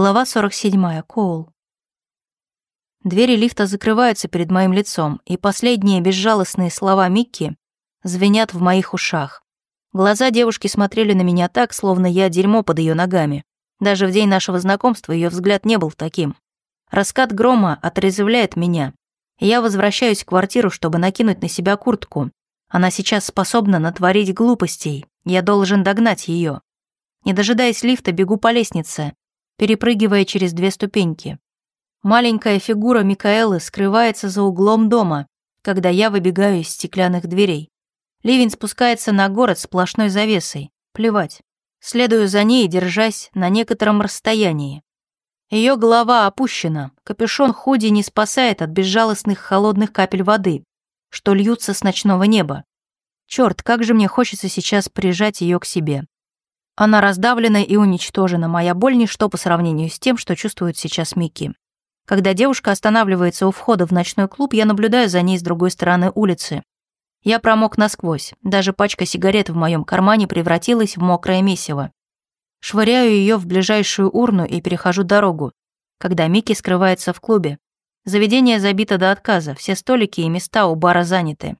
Глава 47. Коул. Двери лифта закрываются перед моим лицом, и последние безжалостные слова Микки звенят в моих ушах. Глаза девушки смотрели на меня так, словно я дерьмо под ее ногами. Даже в день нашего знакомства ее взгляд не был таким. Раскат грома отрезвляет меня. И я возвращаюсь в квартиру, чтобы накинуть на себя куртку. Она сейчас способна натворить глупостей. Я должен догнать ее. Не дожидаясь лифта, бегу по лестнице, перепрыгивая через две ступеньки. Маленькая фигура Микаэлы скрывается за углом дома, когда я выбегаю из стеклянных дверей. Ливень спускается на город сплошной завесой. Плевать. Следую за ней, держась на некотором расстоянии. Ее голова опущена, капюшон худи не спасает от безжалостных холодных капель воды, что льются с ночного неба. Черт, как же мне хочется сейчас прижать ее к себе. Она раздавлена и уничтожена, моя боль ничто по сравнению с тем, что чувствует сейчас Микки. Когда девушка останавливается у входа в ночной клуб, я наблюдаю за ней с другой стороны улицы. Я промок насквозь, даже пачка сигарет в моем кармане превратилась в мокрое месиво. Швыряю ее в ближайшую урну и перехожу дорогу, когда Микки скрывается в клубе. Заведение забито до отказа, все столики и места у бара заняты.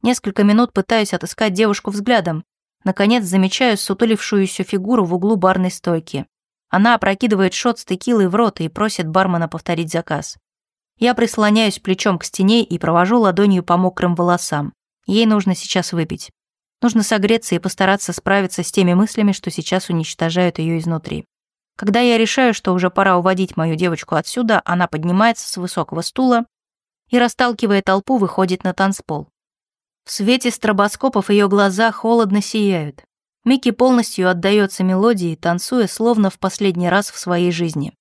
Несколько минут пытаюсь отыскать девушку взглядом, Наконец замечаю сутулившуюся фигуру в углу барной стойки. Она опрокидывает шот с текилой в рот и просит бармена повторить заказ. Я прислоняюсь плечом к стене и провожу ладонью по мокрым волосам. Ей нужно сейчас выпить. Нужно согреться и постараться справиться с теми мыслями, что сейчас уничтожают ее изнутри. Когда я решаю, что уже пора уводить мою девочку отсюда, она поднимается с высокого стула и, расталкивая толпу, выходит на танцпол. В свете стробоскопов ее глаза холодно сияют. Микки полностью отдается мелодии, танцуя словно в последний раз в своей жизни.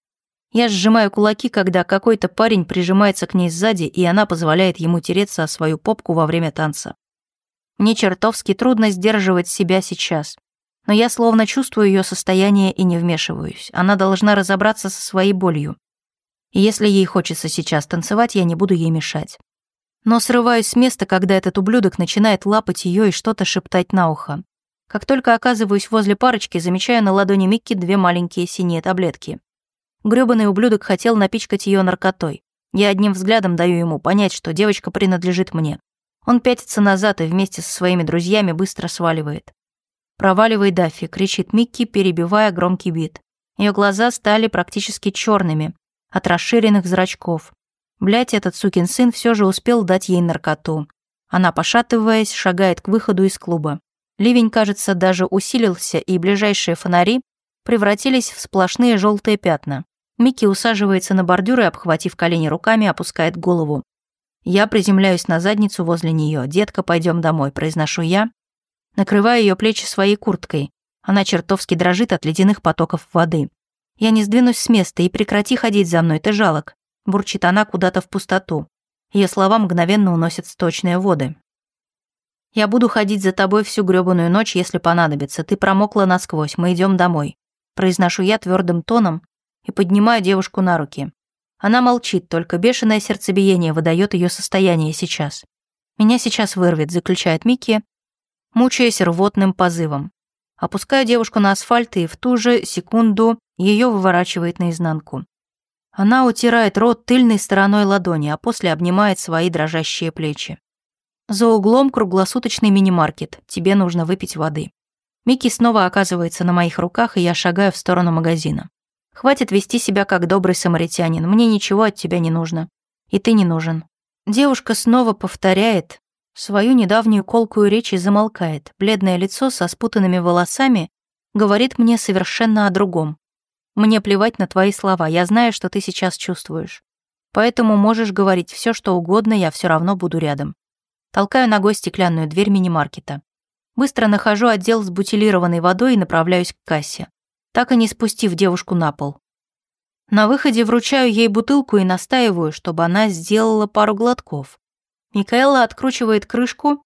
Я сжимаю кулаки, когда какой-то парень прижимается к ней сзади, и она позволяет ему тереться о свою попку во время танца. Мне чертовски трудно сдерживать себя сейчас. Но я словно чувствую ее состояние и не вмешиваюсь. Она должна разобраться со своей болью. И если ей хочется сейчас танцевать, я не буду ей мешать но срываюсь с места, когда этот ублюдок начинает лапать ее и что-то шептать на ухо. Как только оказываюсь возле парочки, замечаю на ладони Микки две маленькие синие таблетки. Грёбаный ублюдок хотел напичкать ее наркотой. Я одним взглядом даю ему понять, что девочка принадлежит мне. Он пятится назад и вместе со своими друзьями быстро сваливает. «Проваливай, Даффи!» — кричит Микки, перебивая громкий бит. Ее глаза стали практически черными от расширенных зрачков. Блять, этот сукин сын все же успел дать ей наркоту. Она, пошатываясь, шагает к выходу из клуба. Ливень, кажется, даже усилился, и ближайшие фонари превратились в сплошные желтые пятна. Микки усаживается на бордюр и, обхватив колени руками, опускает голову. Я приземляюсь на задницу возле нее. «Детка, пойдем домой», — произношу я. Накрываю ее плечи своей курткой. Она чертовски дрожит от ледяных потоков воды. Я не сдвинусь с места и прекрати ходить за мной, ты жалок бурчит она куда-то в пустоту. Ее слова мгновенно уносят сточные воды. «Я буду ходить за тобой всю грёбаную ночь, если понадобится. Ты промокла насквозь, мы идем домой». Произношу я твердым тоном и поднимаю девушку на руки. Она молчит, только бешеное сердцебиение выдает ее состояние сейчас. «Меня сейчас вырвет», — заключает Микки, мучаясь рвотным позывом. Опускаю девушку на асфальт, и в ту же секунду ее выворачивает наизнанку. Она утирает рот тыльной стороной ладони, а после обнимает свои дрожащие плечи. За углом круглосуточный мини-маркет. Тебе нужно выпить воды. Микки снова оказывается на моих руках, и я шагаю в сторону магазина. Хватит вести себя как добрый самаритянин. Мне ничего от тебя не нужно. И ты не нужен. Девушка снова повторяет свою недавнюю колкую речь и замолкает. Бледное лицо со спутанными волосами говорит мне совершенно о другом. Мне плевать на твои слова, я знаю, что ты сейчас чувствуешь. Поэтому можешь говорить все, что угодно, я все равно буду рядом. Толкаю ногой стеклянную дверь мини-маркета. Быстро нахожу отдел с бутилированной водой и направляюсь к кассе, так и не спустив девушку на пол. На выходе вручаю ей бутылку и настаиваю, чтобы она сделала пару глотков. Микаэла откручивает крышку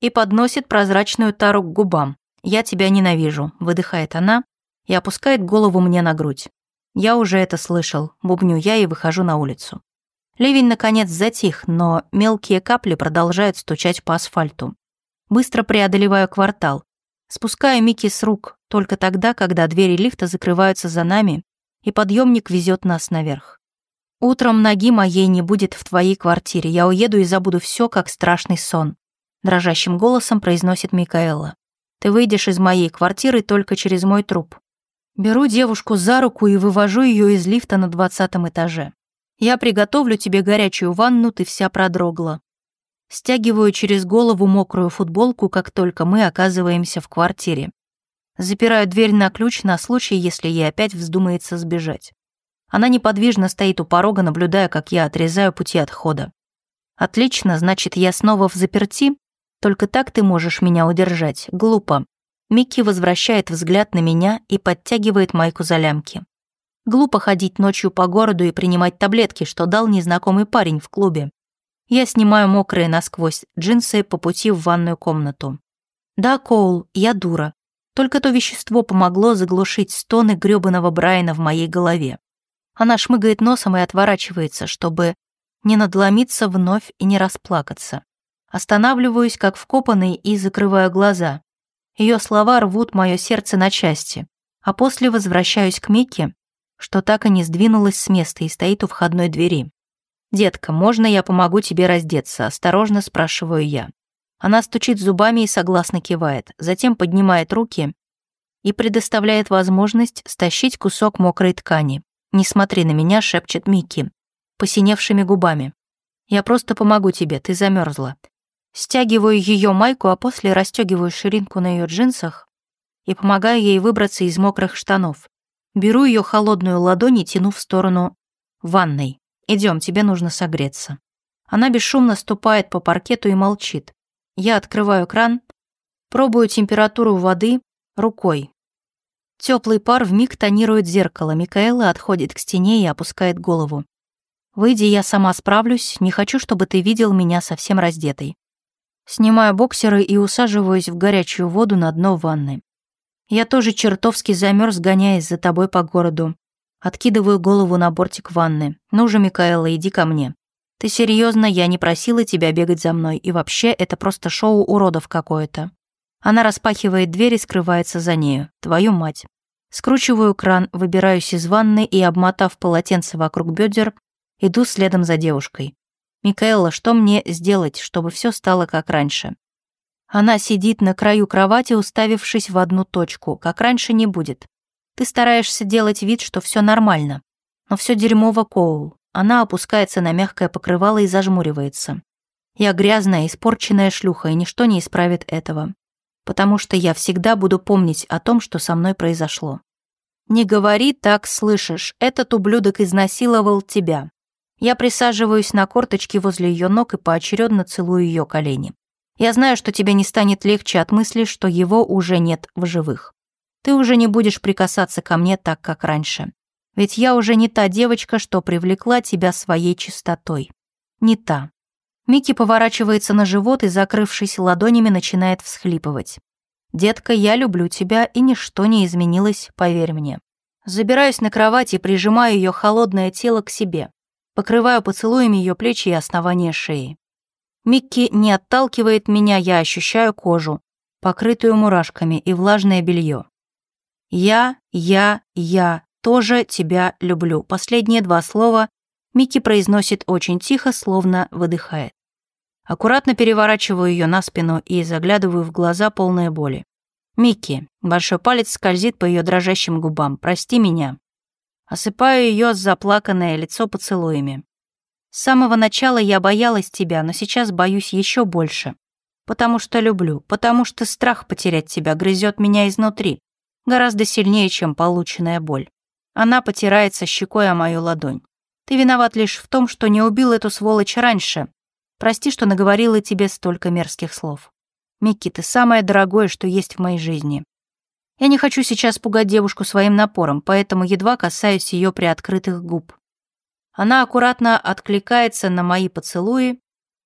и подносит прозрачную тару к губам. «Я тебя ненавижу», — выдыхает она, и опускает голову мне на грудь. Я уже это слышал, бубню я и выхожу на улицу. Ливень, наконец, затих, но мелкие капли продолжают стучать по асфальту. Быстро преодолеваю квартал. Спускаю Микки с рук только тогда, когда двери лифта закрываются за нами, и подъемник везет нас наверх. Утром ноги моей не будет в твоей квартире. Я уеду и забуду все, как страшный сон. Дрожащим голосом произносит Микаэла. Ты выйдешь из моей квартиры только через мой труп. Беру девушку за руку и вывожу ее из лифта на двадцатом этаже. Я приготовлю тебе горячую ванну, ты вся продрогла. Стягиваю через голову мокрую футболку, как только мы оказываемся в квартире. Запираю дверь на ключ на случай, если ей опять вздумается сбежать. Она неподвижно стоит у порога, наблюдая, как я отрезаю пути отхода. Отлично, значит, я снова в заперти? Только так ты можешь меня удержать. Глупо. Микки возвращает взгляд на меня и подтягивает майку за лямки. Глупо ходить ночью по городу и принимать таблетки, что дал незнакомый парень в клубе. Я снимаю мокрые насквозь джинсы по пути в ванную комнату. Да, Коул, я дура. Только то вещество помогло заглушить стоны грёбаного Брайана в моей голове. Она шмыгает носом и отворачивается, чтобы не надломиться вновь и не расплакаться. Останавливаюсь, как вкопанный, и закрываю глаза. Ее слова рвут мое сердце на части, а после возвращаюсь к Микке, что так и не сдвинулась с места и стоит у входной двери. «Детка, можно я помогу тебе раздеться?» – осторожно спрашиваю я. Она стучит зубами и согласно кивает, затем поднимает руки и предоставляет возможность стащить кусок мокрой ткани. «Не смотри на меня», — шепчет Микки, посиневшими губами. «Я просто помогу тебе, ты замерзла. Стягиваю ее майку, а после расстегиваю ширинку на ее джинсах и помогаю ей выбраться из мокрых штанов. Беру ее холодную ладонь и тяну в сторону ванной. Идем, тебе нужно согреться. Она бесшумно ступает по паркету и молчит. Я открываю кран, пробую температуру воды рукой. Теплый пар вмиг тонирует зеркало. Микаэла отходит к стене и опускает голову. «Выйди, я сама справлюсь. Не хочу, чтобы ты видел меня совсем раздетой». Снимаю боксеры и усаживаюсь в горячую воду на дно ванны. Я тоже чертовски замерз, гоняясь за тобой по городу. Откидываю голову на бортик ванны. «Ну же, Микаэла, иди ко мне. Ты серьезно? Я не просила тебя бегать за мной, и вообще это просто шоу уродов какое-то». Она распахивает дверь и скрывается за нею. Твою мать. Скручиваю кран, выбираюсь из ванны и, обмотав полотенце вокруг бедер, иду следом за девушкой. «Микаэла, что мне сделать, чтобы все стало как раньше?» Она сидит на краю кровати, уставившись в одну точку. Как раньше не будет. Ты стараешься делать вид, что все нормально. Но все дерьмово Коул. Она опускается на мягкое покрывало и зажмуривается. Я грязная, испорченная шлюха, и ничто не исправит этого. Потому что я всегда буду помнить о том, что со мной произошло. Не говори так, слышишь, этот ублюдок изнасиловал тебя. Я присаживаюсь на корточки возле ее ног и поочередно целую ее колени. Я знаю, что тебе не станет легче от мысли, что его уже нет в живых. Ты уже не будешь прикасаться ко мне так, как раньше. Ведь я уже не та девочка, что привлекла тебя своей чистотой. Не та. Микки поворачивается на живот и, закрывшись ладонями, начинает всхлипывать. «Детка, я люблю тебя, и ничто не изменилось, поверь мне». Забираюсь на кровать и прижимаю ее холодное тело к себе. Покрываю поцелуями ее плечи и основание шеи. Микки не отталкивает меня, я ощущаю кожу, покрытую мурашками и влажное белье. Я, я, я тоже тебя люблю. Последние два слова Микки произносит очень тихо, словно выдыхает. Аккуратно переворачиваю ее на спину и заглядываю в глаза полные боли. «Микки», большой палец скользит по ее дрожащим губам, «прости меня». Осыпаю ее заплаканное лицо поцелуями. С самого начала я боялась тебя, но сейчас боюсь еще больше. Потому что люблю, потому что страх потерять тебя грызет меня изнутри, гораздо сильнее, чем полученная боль. Она потирается щекой о мою ладонь. Ты виноват лишь в том, что не убил эту сволочь раньше. Прости, что наговорила тебе столько мерзких слов. Микки, ты самое дорогое, что есть в моей жизни. Я не хочу сейчас пугать девушку своим напором, поэтому едва касаюсь ее приоткрытых губ. Она аккуратно откликается на мои поцелуи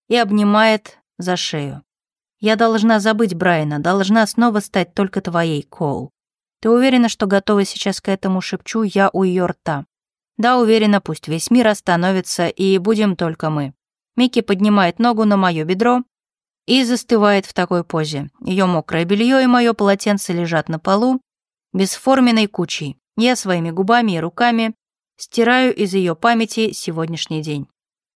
и обнимает за шею. Я должна забыть Брайана, должна снова стать только твоей, Коул. Ты уверена, что готова сейчас к этому, шепчу я у ее рта. Да, уверена, пусть весь мир остановится, и будем только мы. Микки поднимает ногу на мое бедро и застывает в такой позе. Ее мокрое белье и мое полотенце лежат на полу, бесформенной кучей. Я своими губами и руками стираю из ее памяти сегодняшний день.